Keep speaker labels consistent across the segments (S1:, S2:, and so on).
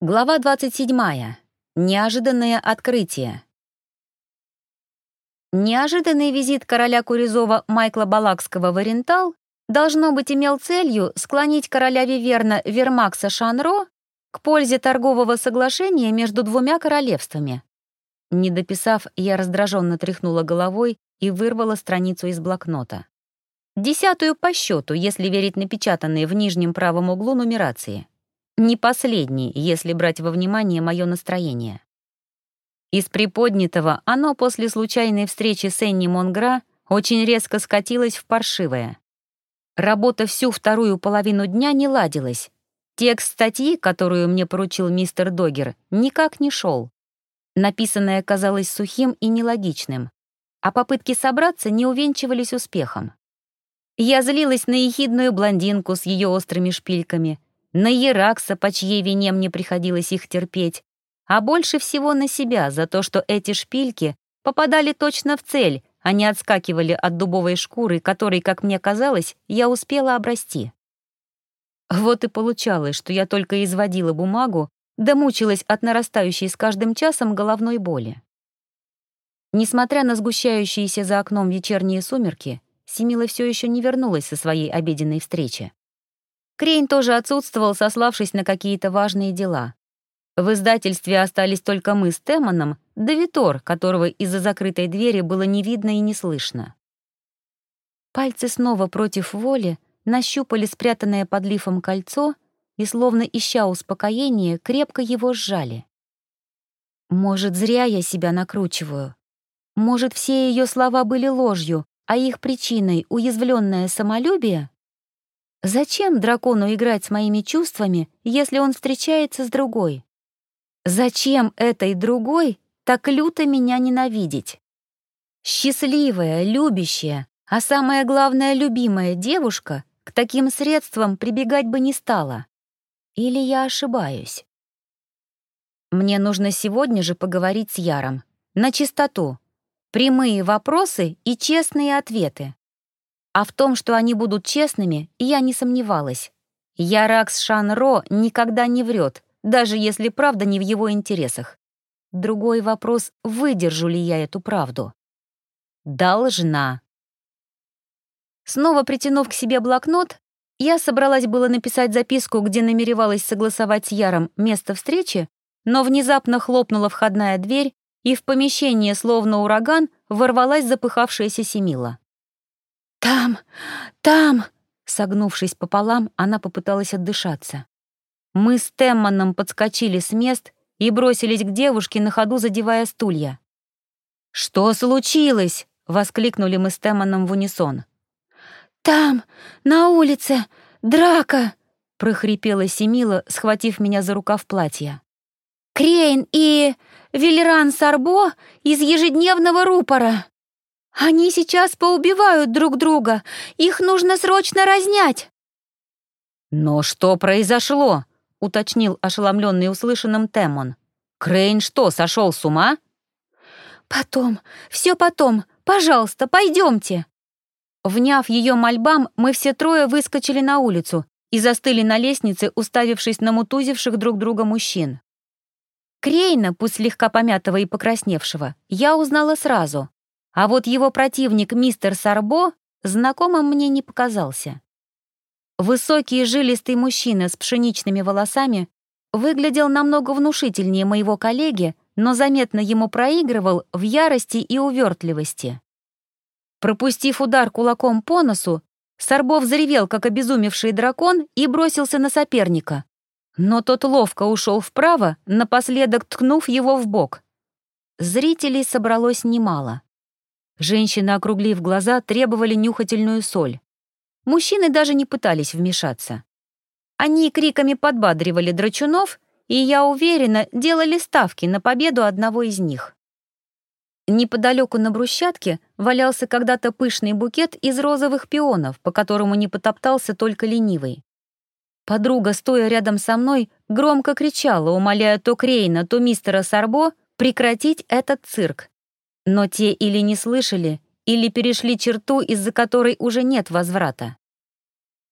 S1: Глава 27. Неожиданное открытие. Неожиданный визит короля Куризова Майкла Балакского в Орентал должно быть имел целью склонить короля Виверна Вермакса Шанро к пользе торгового соглашения между двумя королевствами. Не дописав, я раздраженно тряхнула головой и вырвала страницу из блокнота. Десятую по счету, если верить напечатанной в нижнем правом углу нумерации. Не последний, если брать во внимание мое настроение. Из приподнятого оно после случайной встречи с Энни Монгра очень резко скатилось в паршивое. Работа всю вторую половину дня не ладилась. Текст статьи, которую мне поручил мистер Догер, никак не шел. Написанное казалось сухим и нелогичным, а попытки собраться не увенчивались успехом. Я злилась на ехидную блондинку с ее острыми шпильками, на Еракса, по чьей вине мне приходилось их терпеть, а больше всего на себя за то, что эти шпильки попадали точно в цель, а не отскакивали от дубовой шкуры, которой, как мне казалось, я успела обрасти. Вот и получалось, что я только изводила бумагу, да мучилась от нарастающей с каждым часом головной боли. Несмотря на сгущающиеся за окном вечерние сумерки, Семила все еще не вернулась со своей обеденной встречи. Крейн тоже отсутствовал, сославшись на какие-то важные дела. В издательстве остались только мы с Теманом, да Витор, которого из-за закрытой двери было не видно и не слышно. Пальцы снова против воли нащупали спрятанное под лифом кольцо и, словно ища успокоения, крепко его сжали. Может, зря я себя накручиваю. Может, все ее слова были ложью, а их причиной — уязвленное самолюбие? Зачем дракону играть с моими чувствами, если он встречается с другой? Зачем этой другой так люто меня ненавидеть? Счастливая, любящая, а самое главное, любимая девушка к таким средствам прибегать бы не стала. Или я ошибаюсь? Мне нужно сегодня же поговорить с Яром. На чистоту. Прямые вопросы и честные ответы. А в том, что они будут честными, я не сомневалась. Яракс Шанро никогда не врет, даже если правда не в его интересах. Другой вопрос, выдержу ли я эту правду. Должна. Снова притянув к себе блокнот, я собралась было написать записку, где намеревалась согласовать с Яром место встречи, но внезапно хлопнула входная дверь, и в помещение, словно ураган, ворвалась запыхавшаяся Семила. «Там! Там!» Согнувшись пополам, она попыталась отдышаться. Мы с Темманом подскочили с мест и бросились к девушке, на ходу задевая стулья. «Что случилось?» — воскликнули мы с Темманом в унисон. «Там, на улице, драка!» — прохрипела Семила, схватив меня за рукав платья. «Крейн и Велеран Сарбо из ежедневного рупора!» Они сейчас поубивают друг друга. Их нужно срочно разнять. Но что произошло? уточнил ошеломленный услышанным Темон. Крейн что, сошел с ума? Потом, все потом. Пожалуйста, пойдемте. Вняв ее мольбам, мы все трое выскочили на улицу и застыли на лестнице, уставившись на мутузивших друг друга мужчин. Крейна, пусть слегка помятого и покрасневшего, я узнала сразу. А вот его противник мистер Сарбо знакомым мне не показался. Высокий жилистый мужчина с пшеничными волосами выглядел намного внушительнее моего коллеги, но заметно ему проигрывал в ярости и увертливости. Пропустив удар кулаком по носу, Сарбо взревел, как обезумевший дракон, и бросился на соперника. Но тот ловко ушел вправо, напоследок ткнув его в бок. Зрителей собралось немало. Женщины, округлив глаза, требовали нюхательную соль. Мужчины даже не пытались вмешаться. Они криками подбадривали драчунов, и, я уверена, делали ставки на победу одного из них. Неподалеку на брусчатке валялся когда-то пышный букет из розовых пионов, по которому не потоптался только ленивый. Подруга, стоя рядом со мной, громко кричала, умоляя то Крейна, то мистера Сарбо прекратить этот цирк. Но те или не слышали, или перешли черту, из-за которой уже нет возврата.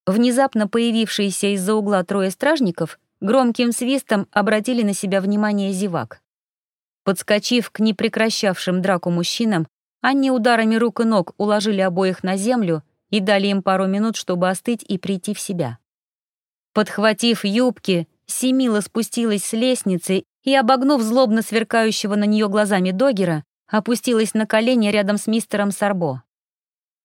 S1: Внезапно появившиеся из-за угла трое стражников громким свистом обратили на себя внимание зевак. Подскочив к непрекращавшим драку мужчинам, они ударами рук и ног уложили обоих на землю и дали им пару минут, чтобы остыть и прийти в себя. Подхватив юбки, Семила спустилась с лестницы и, обогнув злобно сверкающего на нее глазами Догера, опустилась на колени рядом с мистером Сарбо.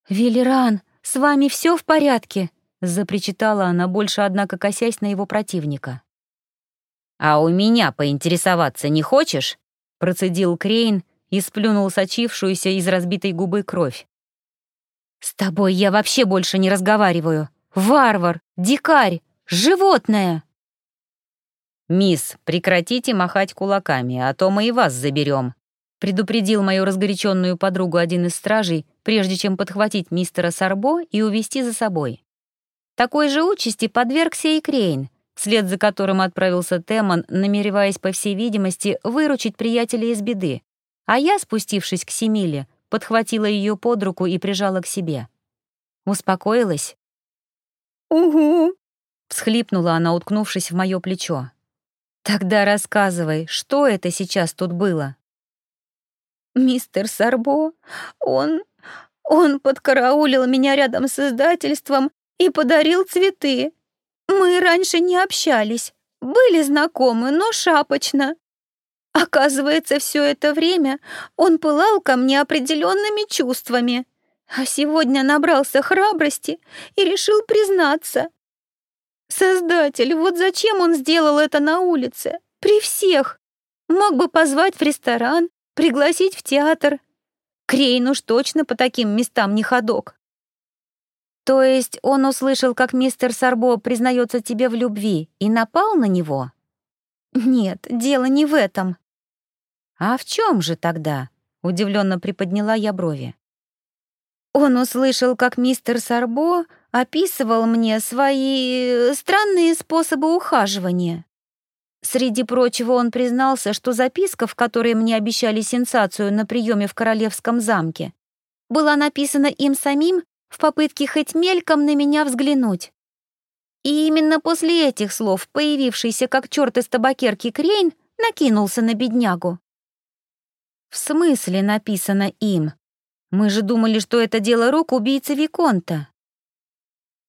S1: «Велеран, с вами все в порядке?» — запричитала она, больше, однако, косясь на его противника.
S2: «А у меня поинтересоваться не хочешь?» — процедил Крейн и сплюнул сочившуюся из разбитой губы кровь.
S1: «С тобой я вообще больше не разговариваю. Варвар, дикарь, животное!»
S2: «Мисс, прекратите махать кулаками, а то мы и вас заберем», предупредил мою разгоряченную подругу один из стражей, прежде чем подхватить мистера Сарбо и увести за собой. Такой же участи подвергся и Крейн, вслед за которым отправился Темон, намереваясь, по всей видимости, выручить приятеля из беды, а я, спустившись к Семиле, подхватила ее под руку и прижала к себе. Успокоилась?
S3: «Угу», —
S1: всхлипнула она, уткнувшись в мое плечо. «Тогда рассказывай, что это сейчас тут было?»
S3: «Мистер Сарбо, он... он подкараулил меня рядом с издательством и подарил цветы. Мы раньше не общались, были знакомы, но шапочно. Оказывается, все это время он пылал ко мне определенными чувствами, а сегодня набрался храбрости и решил признаться. Создатель, вот зачем он сделал это на улице? При всех. Мог бы позвать в ресторан, пригласить в театр. Крейн уж точно по таким местам не ходок.
S1: То есть он услышал, как мистер Сарбо признается тебе в любви и напал на него?
S3: Нет, дело не в этом.
S1: А в чем же тогда? Удивленно приподняла я брови.
S3: Он услышал, как мистер Сарбо описывал мне свои странные способы ухаживания. Среди прочего он признался, что записка, в которой мне обещали сенсацию на приеме в Королевском замке, была написана им самим в попытке хоть мельком на меня взглянуть. И именно после этих слов появившийся как черт из табакерки Крейн накинулся на беднягу.
S1: «В смысле написано им? Мы же думали, что это дело рук убийцы Виконта».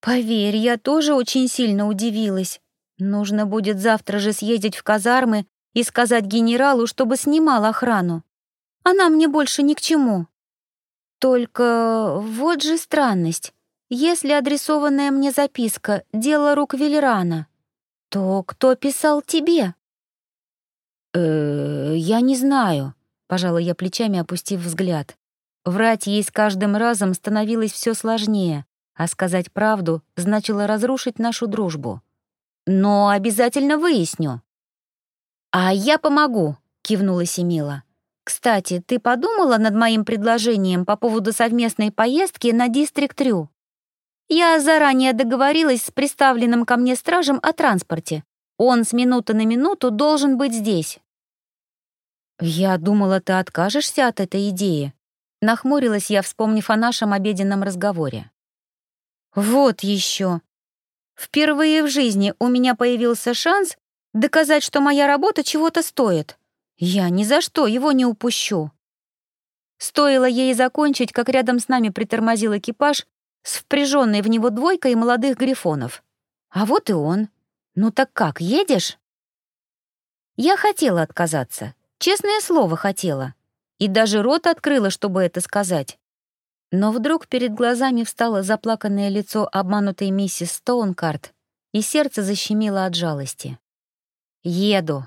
S3: «Поверь, я тоже очень сильно удивилась. Нужно будет завтра же съездить в казармы и сказать генералу, чтобы снимал охрану. Она мне больше ни к чему. Только вот же странность. Если адресованная мне записка — дело рук Велерана, то кто писал тебе?»
S1: «Э, я не знаю», Пожала я плечами, опустив взгляд. Врать ей с каждым разом становилось все сложнее, а сказать правду значило разрушить нашу дружбу. Но обязательно выясню. «А я помогу», — кивнула Семила. «Кстати, ты подумала над моим предложением по поводу совместной поездки на Дистрикт Рю? Я заранее договорилась с представленным ко мне стражем о транспорте. Он с минуты на минуту должен быть здесь. «Я думала, ты откажешься от этой идеи», — нахмурилась я, вспомнив о нашем обеденном разговоре. «Вот еще. Впервые в жизни у меня появился шанс доказать, что моя работа чего-то стоит. Я ни за что его не упущу». Стоило ей закончить, как рядом с нами притормозил экипаж с впряженной в него двойкой молодых грифонов. А вот и он. «Ну так как, едешь?» Я хотела отказаться, Честное слово хотела. И даже рот открыла, чтобы это сказать. Но вдруг перед глазами встало заплаканное лицо обманутой миссис Стоункарт, и сердце защемило от жалости. «Еду»,